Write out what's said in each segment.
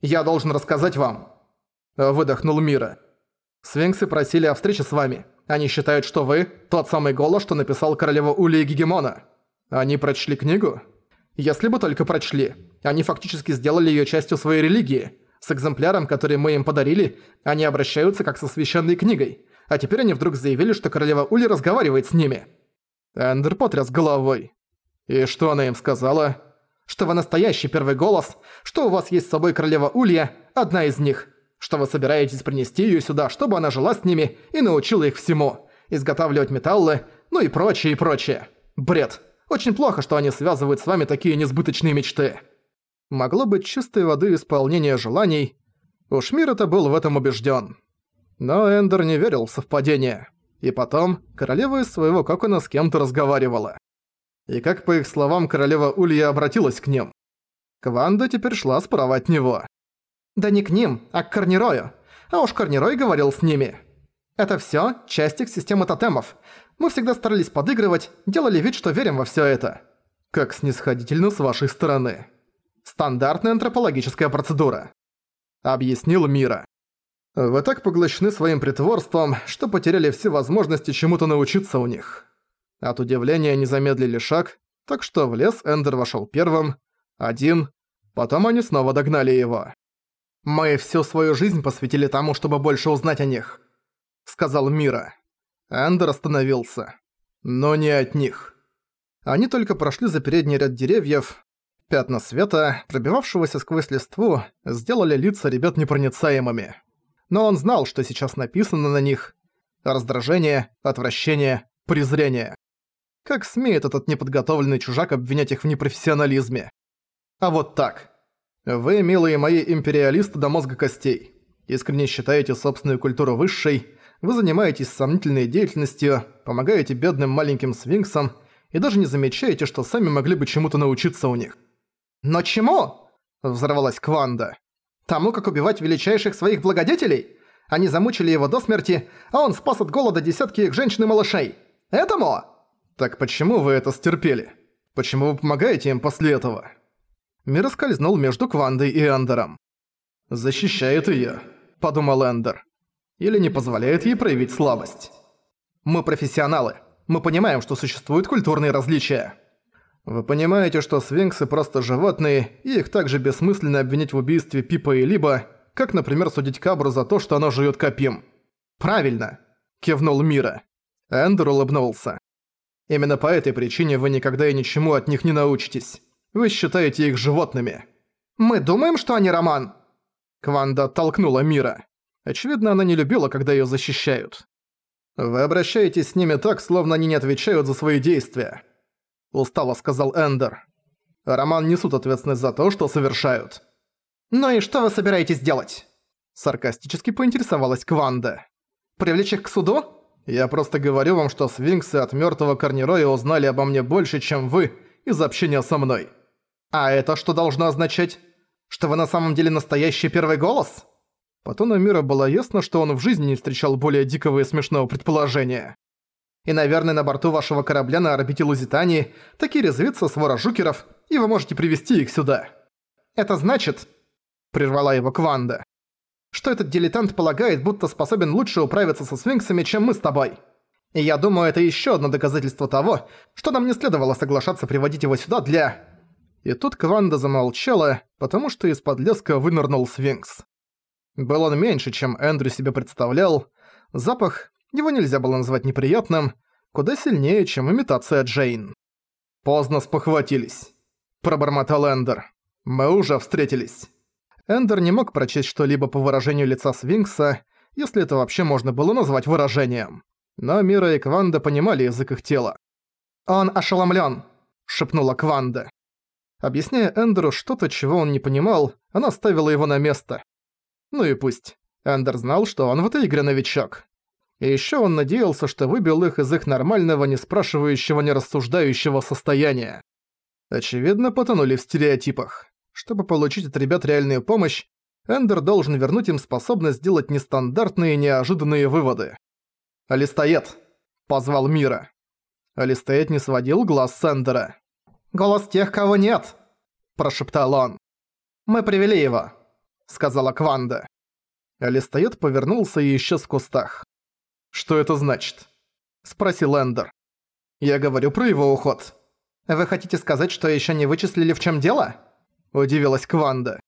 «Я должен рассказать вам», – выдохнул Мира. «Свинксы просили о встрече с вами. Они считают, что вы – тот самый голос, что написал королева Улия Гегемона. Они прочли книгу? Если бы только прочли. Они фактически сделали её частью своей религии. С экземпляром, который мы им подарили, они обращаются как со священной книгой. А теперь они вдруг заявили, что королева Ули разговаривает с ними». Эндер потряс головой. «И что она им сказала?» «Что вы настоящий первый голос, что у вас есть с собой королева Улья, одна из них, что вы собираетесь принести её сюда, чтобы она жила с ними и научила их всему, изготавливать металлы, ну и прочее, и прочее. Бред. Очень плохо, что они связывают с вами такие несбыточные мечты». Могло быть чистой воды исполнение желаний. Уж мир это был в этом убежден. Но Эндер не верил в совпадение. И потом, королева из своего кокона с кем-то разговаривала. И как по их словам, королева Улья обратилась к ним. Кванда теперь шла справа от него. Да не к ним, а к Корнирою. А уж Корнирой говорил с ними. Это всё часть их системы тотемов. Мы всегда старались подыгрывать, делали вид, что верим во всё это. Как снисходительно с вашей стороны. Стандартная антропологическая процедура. Объяснил Мира. Вы так поглощены своим притворством, что потеряли все возможности чему-то научиться у них. От удивления не замедлили шаг, так что в лес Эндер вошёл первым, один, потом они снова догнали его. «Мы всю свою жизнь посвятили тому, чтобы больше узнать о них», — сказал Мира. Эндер остановился. Но не от них. Они только прошли за передний ряд деревьев. Пятна света, пробивавшегося сквозь листву, сделали лица ребят непроницаемыми. Но он знал, что сейчас написано на них. Раздражение, отвращение, презрение. Как смеет этот неподготовленный чужак обвинять их в непрофессионализме? А вот так. Вы, милые мои империалисты до мозга костей, искренне считаете собственную культуру высшей, вы занимаетесь сомнительной деятельностью, помогаете бедным маленьким свинксам и даже не замечаете, что сами могли бы чему-то научиться у них. «Но чему?» – взорвалась Кванда. «Тому, как убивать величайших своих благодетелей? Они замучили его до смерти, а он спас от голода десятки их женщин и малышей. Этому?» «Так почему вы это стерпели? Почему вы помогаете им после этого?» Мир скользнул между Квандой и Эндером. «Защищает её», — подумал Эндер. «Или не позволяет ей проявить слабость». «Мы профессионалы. Мы понимаем, что существуют культурные различия». «Вы понимаете, что свинксы просто животные, и их также бессмысленно обвинить в убийстве Пипа и Либо, как, например, судить Кабру за то, что она жуёт Капим». «Правильно», — кивнул Мира. Эндер улыбнулся. «Именно по этой причине вы никогда и ничему от них не научитесь». Вы считаете их животными. Мы думаем, что они роман. Кванда оттолкнула Мира. Очевидно, она не любила, когда её защищают. Вы обращаетесь с ними так, словно они не отвечают за свои действия. Устало сказал Эндер. Роман несут ответственность за то, что совершают. «Ну и что вы собираетесь делать?» Саркастически поинтересовалась Кванда. «Привлечь их к суду?» «Я просто говорю вам, что свинксы от мёртвого Корнероя узнали обо мне больше, чем вы, из общения со мной. «А это что должно означать? Что вы на самом деле настоящий первый голос?» По тону мира было ясно, что он в жизни не встречал более дикого и смешного предположения. И, наверное, на борту вашего корабля на орбите Лузитании такие резвятся свора жукеров, и вы можете привести их сюда. Это значит, прервала его Кванда, что этот дилетант полагает, будто способен лучше управиться со свинксами, чем мы с тобой. И я думаю, это еще одно доказательство того, что нам не следовало соглашаться приводить его сюда для... И тут Кванда замолчала, потому что из-под леска вынырнул свинкс. Был он меньше, чем Эндрю себе представлял. Запах, его нельзя было назвать неприятным, куда сильнее, чем имитация Джейн. «Поздно спохватились», – пробормотал Эндер. «Мы уже встретились». Эндер не мог прочесть что-либо по выражению лица Свинкса, если это вообще можно было назвать выражением. Но Мира и Кванда понимали язык их тела. «Он ошеломлен, шепнула Кванда. Объясняя Эндеру что-то, чего он не понимал, она ставила его на место. Ну и пусть. Эндер знал, что он в этой игре новичок. И ещё он надеялся, что выбил их из их нормального, не спрашивающего, не рассуждающего состояния. Очевидно, потонули в стереотипах. Чтобы получить от ребят реальную помощь, Эндер должен вернуть им способность делать нестандартные неожиданные выводы. «Алистоед!» – позвал Мира. Алистоед не сводил глаз с Эндера. «Голос тех, кого нет!» – прошептал он. «Мы привели его», – сказала Кванда. Листоед повернулся и исчез в кустах. «Что это значит?» – спросил Эндер. «Я говорю про его уход». «Вы хотите сказать, что еще не вычислили, в чем дело?» – удивилась Кванда.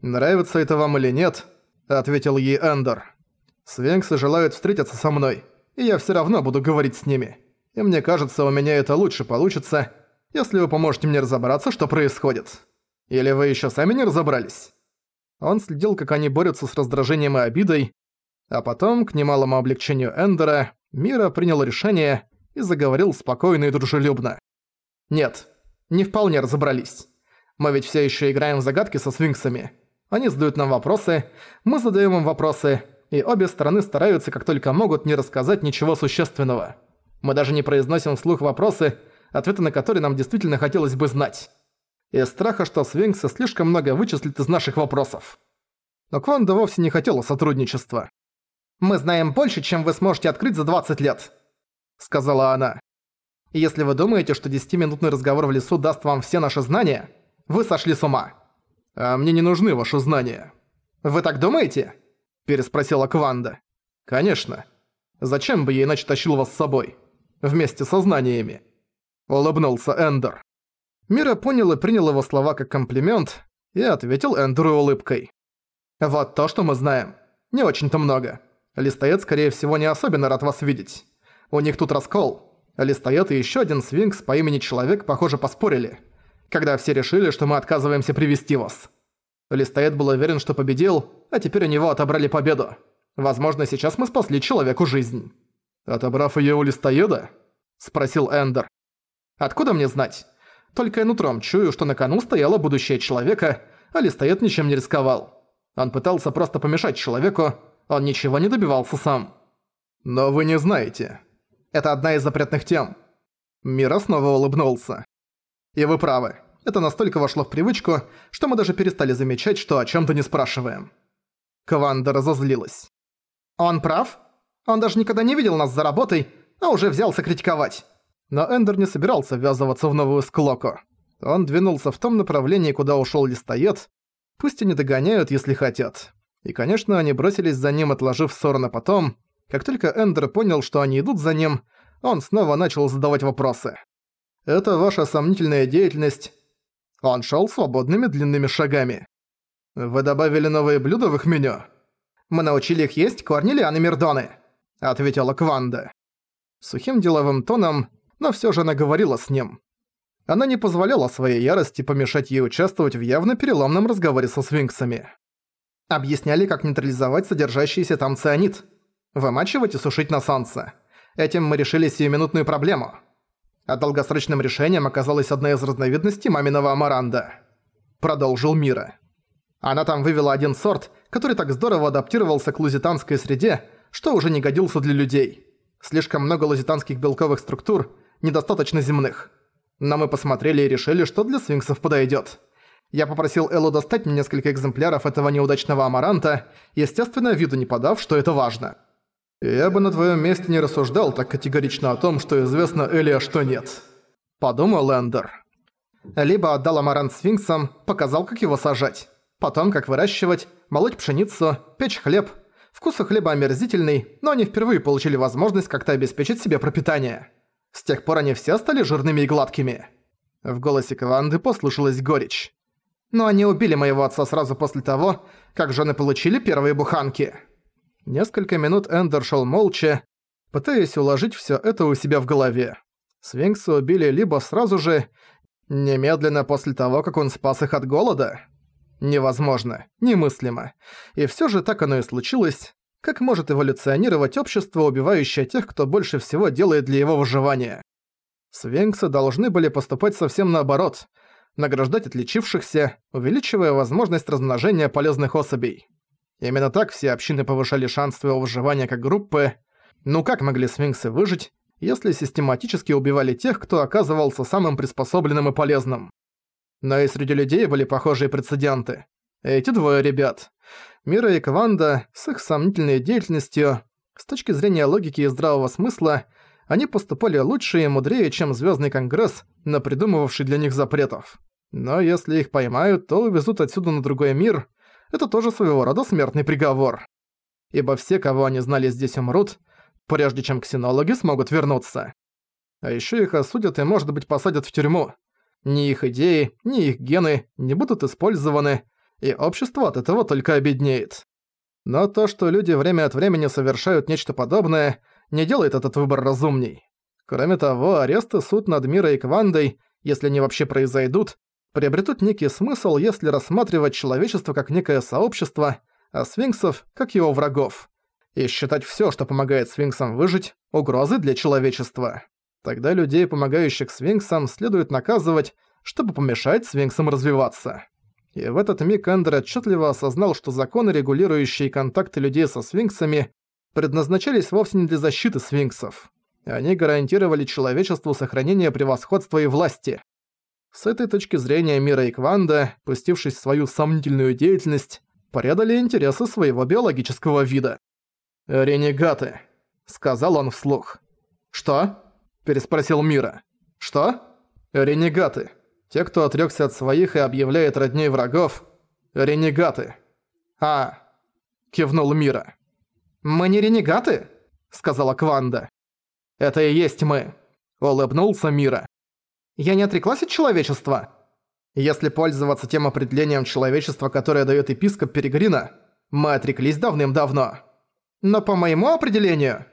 «Нравится это вам или нет?» – ответил ей Эндер. «Свенксы желают встретиться со мной, и я все равно буду говорить с ними. И мне кажется, у меня это лучше получится, если вы поможете мне разобраться, что происходит. Или вы еще сами не разобрались?» Он следил, как они борются с раздражением и обидой, а потом, к немалому облегчению Эндера, Мира принял решение и заговорил спокойно и дружелюбно. «Нет, не вполне разобрались. Мы ведь все еще играем в загадки со свинксами. Они задают нам вопросы, мы задаем им вопросы, и обе стороны стараются как только могут не рассказать ничего существенного. Мы даже не произносим вслух вопросы, ответы на которые нам действительно хотелось бы знать. Из страха, что свинксы слишком много вычислят из наших вопросов. Но Кванда вовсе не хотела сотрудничества. «Мы знаем больше, чем вы сможете открыть за 20 лет», — сказала она. «Если вы думаете, что 10-минутный разговор в лесу даст вам все наши знания, вы сошли с ума. А мне не нужны ваши знания». «Вы так думаете?» – переспросила Кванда. «Конечно. Зачем бы я иначе тащил вас с собой? Вместе со знаниями?» Улыбнулся Эндер. Мира понял и принял его слова как комплимент и ответил Эндеру улыбкой. «Вот то, что мы знаем. Не очень-то много. Листоед, скорее всего, не особенно рад вас видеть. У них тут раскол. Листоед и еще один свинкс по имени Человек, похоже, поспорили. Когда все решили, что мы отказываемся привести вас. Листоед был уверен, что победил, а теперь у него отобрали победу. Возможно, сейчас мы спасли человеку жизнь. «Отобрав её у Листоеда?» – спросил Эндер. «Откуда мне знать? Только я нутром чую, что на кону стояло будущее человека, а Листоед ничем не рисковал. Он пытался просто помешать человеку, он ничего не добивался сам. Но вы не знаете. Это одна из запретных тем. Мира снова улыбнулся. И вы правы. Это настолько вошло в привычку, что мы даже перестали замечать, что о чем-то не спрашиваем. Кванда разозлилась. Он прав? Он даже никогда не видел нас за работой, а уже взялся критиковать. Но Эндер не собирался ввязываться в новую склоку. Он двинулся в том направлении, куда ушел листоед. Пусть они догоняют, если хотят. И, конечно, они бросились за ним, отложив ссору на потом. Как только Эндер понял, что они идут за ним, он снова начал задавать вопросы. «Это ваша сомнительная деятельность...» Он шел свободными длинными шагами. «Вы добавили новые блюда в их меню?» «Мы научили их есть корни лианы Мирдоны», — ответила Кванда. Сухим деловым тоном, но всё же она говорила с ним. Она не позволяла своей ярости помешать ей участвовать в явно переломном разговоре со свинксами. Объясняли, как нейтрализовать содержащийся там цианид. Вымачивать и сушить на солнце. Этим мы решили сиюминутную проблему. А долгосрочным решением оказалась одна из разновидностей маминого амаранда. Продолжил Мира. Она там вывела один сорт, который так здорово адаптировался к лузитанской среде, что уже не годился для людей. Слишком много лузитанских белковых структур, недостаточно земных. Но мы посмотрели и решили, что для свинксов подойдет. Я попросил Эллу достать мне несколько экземпляров этого неудачного амаранта, естественно, виду не подав, что это важно. «Я бы на твоем месте не рассуждал так категорично о том, что известно Элли, а что нет», — подумал Эндер. Либо отдал амарант сфинксам, показал, как его сажать. Потом, как выращивать, молоть пшеницу, печь хлеб. Вкус хлеба омерзительный, но они впервые получили возможность как-то обеспечить себе пропитание. С тех пор они все стали жирными и гладкими. В голосе Кванды послышалась горечь. Но они убили моего отца сразу после того, как жены получили первые буханки. Несколько минут Эндер шел молча, пытаясь уложить все это у себя в голове. Свинкса убили либо сразу же, немедленно после того, как он спас их от голода. Невозможно, немыслимо. И все же так оно и случилось. Как может эволюционировать общество, убивающее тех, кто больше всего делает для его выживания? Свинксы должны были поступать совсем наоборот – награждать отличившихся, увеличивая возможность размножения полезных особей. Именно так все общины повышали шанс своего выживания как группы. Ну как могли свинксы выжить, если систематически убивали тех, кто оказывался самым приспособленным и полезным? Но и среди людей были похожие прецеденты. Эти двое ребят. Мира и Кванда, с их сомнительной деятельностью, с точки зрения логики и здравого смысла, они поступали лучше и мудрее, чем Звездный Конгресс, напридумывавший для них запретов. Но если их поймают, то увезут отсюда на другой мир, это тоже своего рода смертный приговор. Ибо все, кого они знали здесь, умрут, прежде чем ксенологи смогут вернуться. А ещё их осудят и, может быть, посадят в тюрьму. Ни их идеи, ни их гены не будут использованы, и общество от этого только обеднеет. Но то, что люди время от времени совершают нечто подобное, не делает этот выбор разумней. Кроме того, арест и суд над Мирой и Квандой, если они вообще произойдут, приобретут некий смысл, если рассматривать человечество как некое сообщество, а свинксов – как его врагов. И считать всё, что помогает свинксам выжить, угрозой для человечества. Тогда людей, помогающих свинксам, следует наказывать, чтобы помешать свинксам развиваться. И в этот миг Эндер отчетливо осознал, что законы, регулирующие контакты людей со свинксами, предназначались вовсе не для защиты свинксов. Они гарантировали человечеству сохранение превосходства и власти. С этой точки зрения Мира и Кванда, пустившись в свою сомнительную деятельность, порядали интересы своего биологического вида. «Ренегаты», — сказал он вслух. «Что?» — переспросил Мира. «Что?» «Ренегаты. Те, кто отрёкся от своих и объявляет родней врагов. Ренегаты». «А...» — кивнул Мира. «Мы не ренегаты?» — сказала Кванда. «Это и есть мы», — улыбнулся Мира. «Я не отреклась от человечества?» Если пользоваться тем определением человечества, которое даёт епископ Перегрина, мы отреклись давным-давно. Но по моему определению...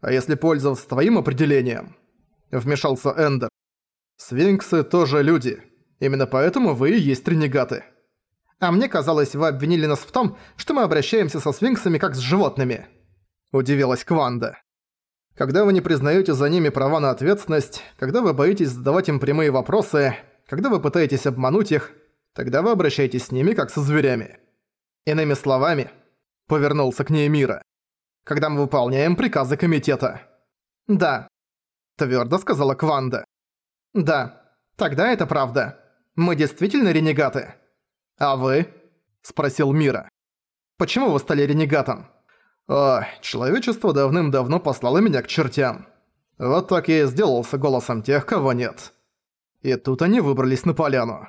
А если пользоваться твоим определением? Вмешался Эндер. Свинксы тоже люди. Именно поэтому вы и есть ренегаты. А мне казалось, вы обвинили нас в том, что мы обращаемся со свинксами как с животными. Удивилась Кванда. Когда вы не признаете за ними права на ответственность, когда вы боитесь задавать им прямые вопросы, когда вы пытаетесь обмануть их, тогда вы обращаетесь с ними как со зверями. Иными словами, повернулся к ней Мира когда мы выполняем приказы комитета». «Да», — твердо сказала Кванда. «Да, тогда это правда. Мы действительно ренегаты». «А вы?» — спросил Мира. «Почему вы стали ренегатом?» «О, человечество давным-давно послало меня к чертям. Вот так я и сделался голосом тех, кого нет». И тут они выбрались на поляну.